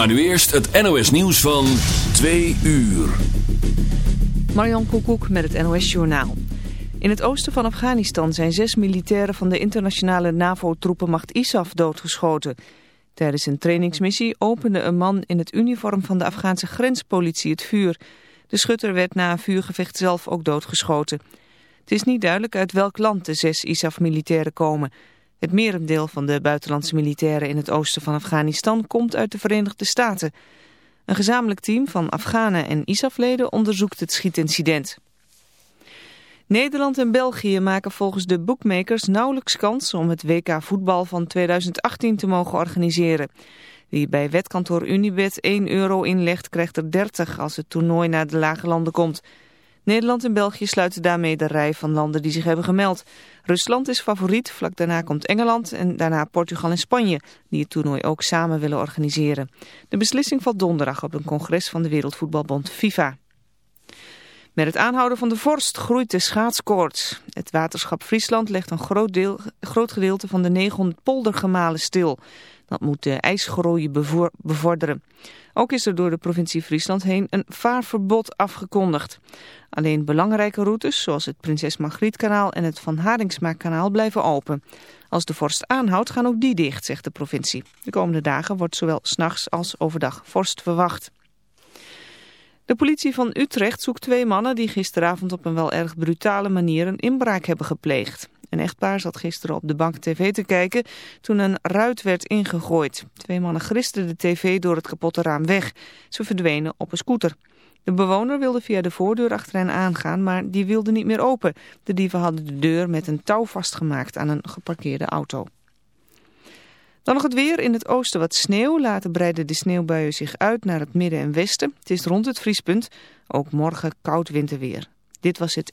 Maar nu eerst het NOS nieuws van 2 uur. Marjan Koekoek met het NOS Journaal. In het oosten van Afghanistan zijn zes militairen van de internationale NAVO-troepenmacht ISAF doodgeschoten. Tijdens een trainingsmissie opende een man in het uniform van de Afghaanse grenspolitie het vuur. De schutter werd na een vuurgevecht zelf ook doodgeschoten. Het is niet duidelijk uit welk land de zes ISAF-militairen komen. Het merendeel van de buitenlandse militairen in het oosten van Afghanistan komt uit de Verenigde Staten. Een gezamenlijk team van Afghanen en ISAF-leden onderzoekt het schietincident. Nederland en België maken volgens de bookmakers nauwelijks kans om het WK voetbal van 2018 te mogen organiseren. Wie bij wetkantoor Unibet 1 euro inlegt krijgt er 30 als het toernooi naar de lage landen komt. Nederland en België sluiten daarmee de rij van landen die zich hebben gemeld. Rusland is favoriet, vlak daarna komt Engeland en daarna Portugal en Spanje, die het toernooi ook samen willen organiseren. De beslissing valt donderdag op een congres van de Wereldvoetbalbond FIFA. Met het aanhouden van de vorst groeit de schaatskoorts. Het waterschap Friesland legt een groot, deel, groot gedeelte van de 900 poldergemalen stil. Dat moet de ijsgroei bevorderen. Ook is er door de provincie Friesland heen een vaarverbod afgekondigd. Alleen belangrijke routes, zoals het Prinses Margrietkanaal en het Van Haringsmaakkanaal, blijven open. Als de vorst aanhoudt, gaan ook die dicht, zegt de provincie. De komende dagen wordt zowel s'nachts als overdag vorst verwacht. De politie van Utrecht zoekt twee mannen die gisteravond op een wel erg brutale manier een inbraak hebben gepleegd. Een echtpaar zat gisteren op de bank tv te kijken toen een ruit werd ingegooid. Twee mannen gristen de tv door het kapotte raam weg. Ze verdwenen op een scooter. De bewoner wilde via de voordeur achter hen aangaan, maar die wilde niet meer open. De dieven hadden de deur met een touw vastgemaakt aan een geparkeerde auto. Dan nog het weer. In het oosten wat sneeuw. Later breiden de sneeuwbuien zich uit naar het midden en westen. Het is rond het vriespunt. Ook morgen koud winterweer. Dit was het...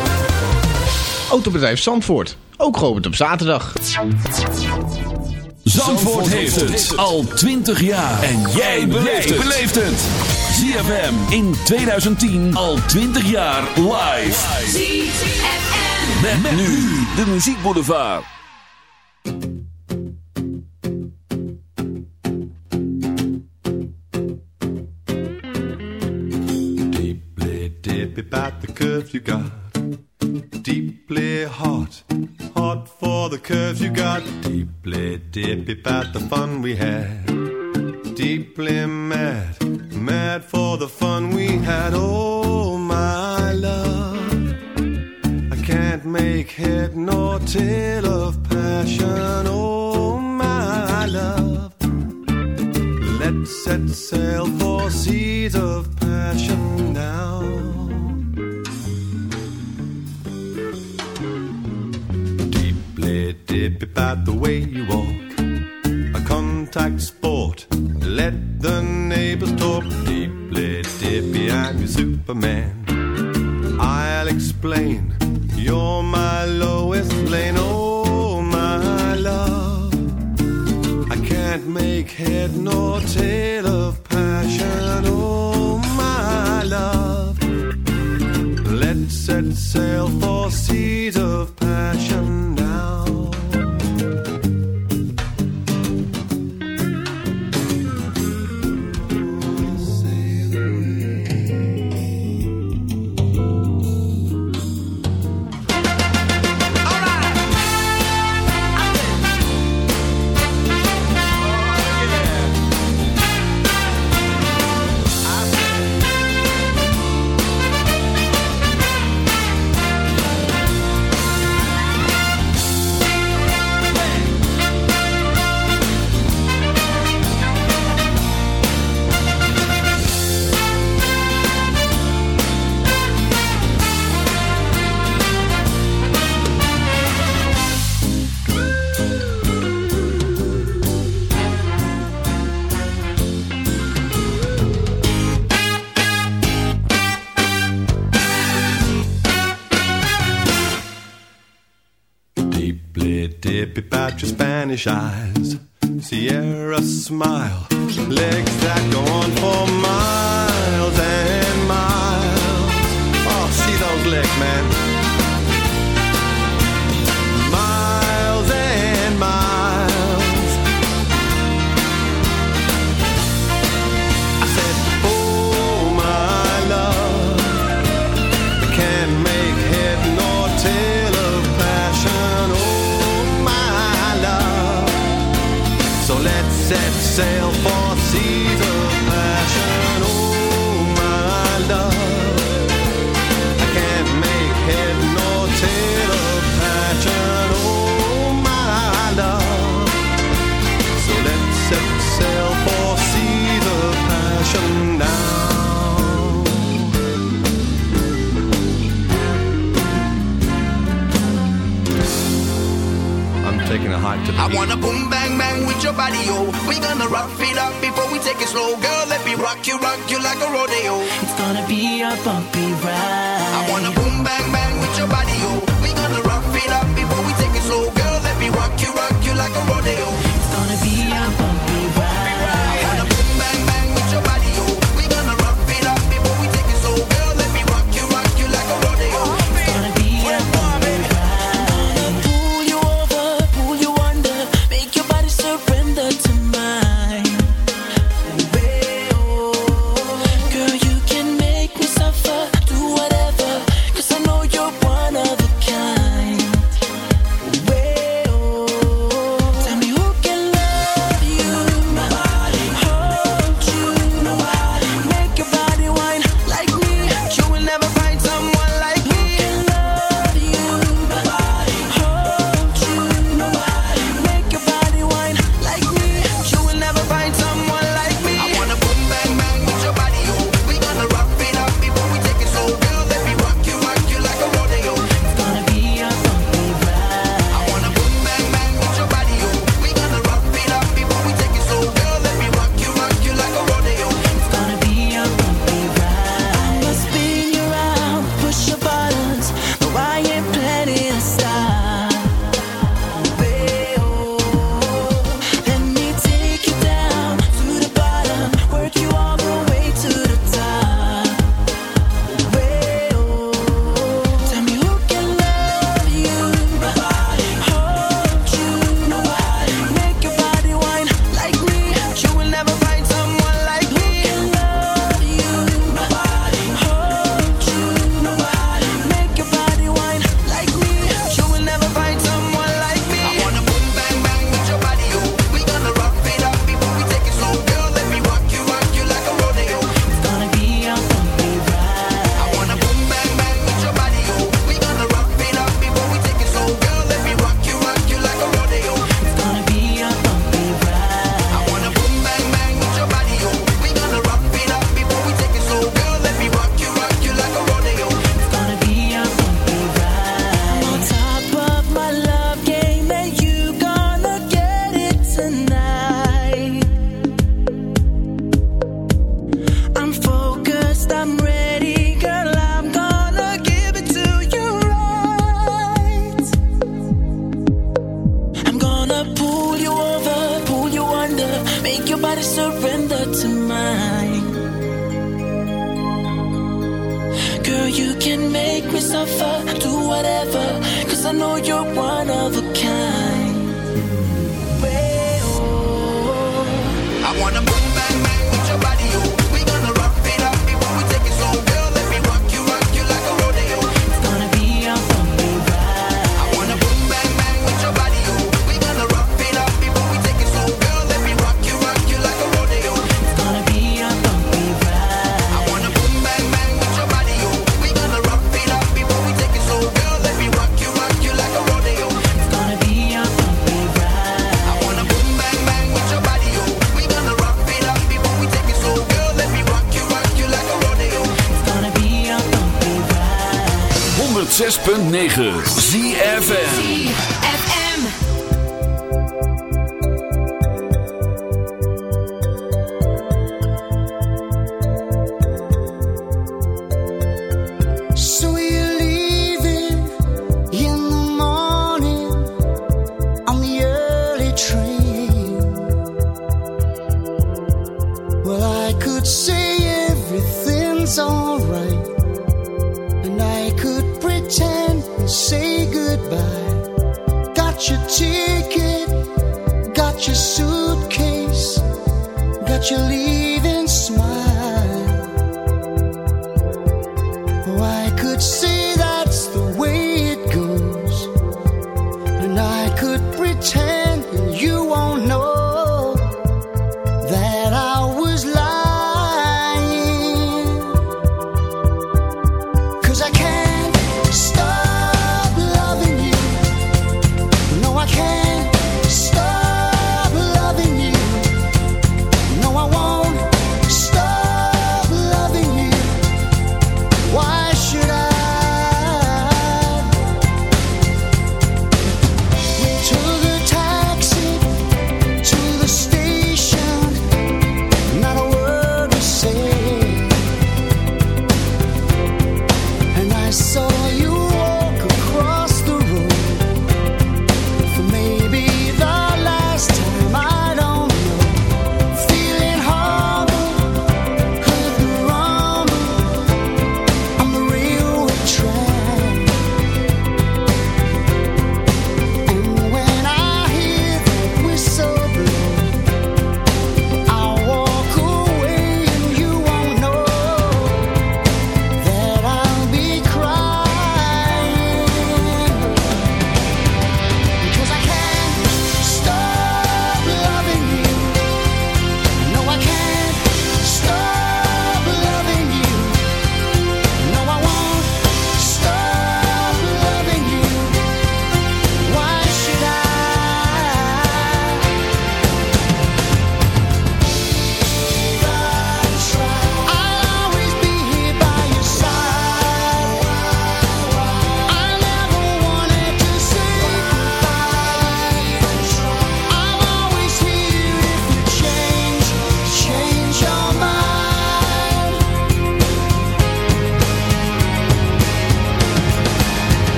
Autobedrijf Zandvoort, ook geopend op zaterdag. Zandvoort heeft het al 20 jaar. En jij beleeft het. ZFM in 2010 al 20 jaar live. ZFM. Met, met nu de muziekboulevard. Deeply dip about the curves you got. About the fun we had. Spanish eyes. Sierra smile. Legs It's alright. And I could pretend and say goodbye. Got your ticket, got your suitcase, got your leave.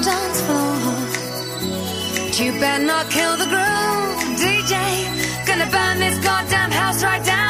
the dance floor. But you better not kill the groove, DJ. Gonna burn this goddamn house right down.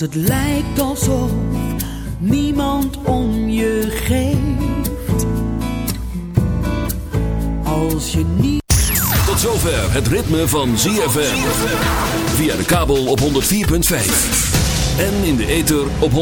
Het lijkt alsof niemand om je geeft. Als je niet. Tot zover het ritme van ZFM. Via de kabel op 104.5. En in de ether op 106.9.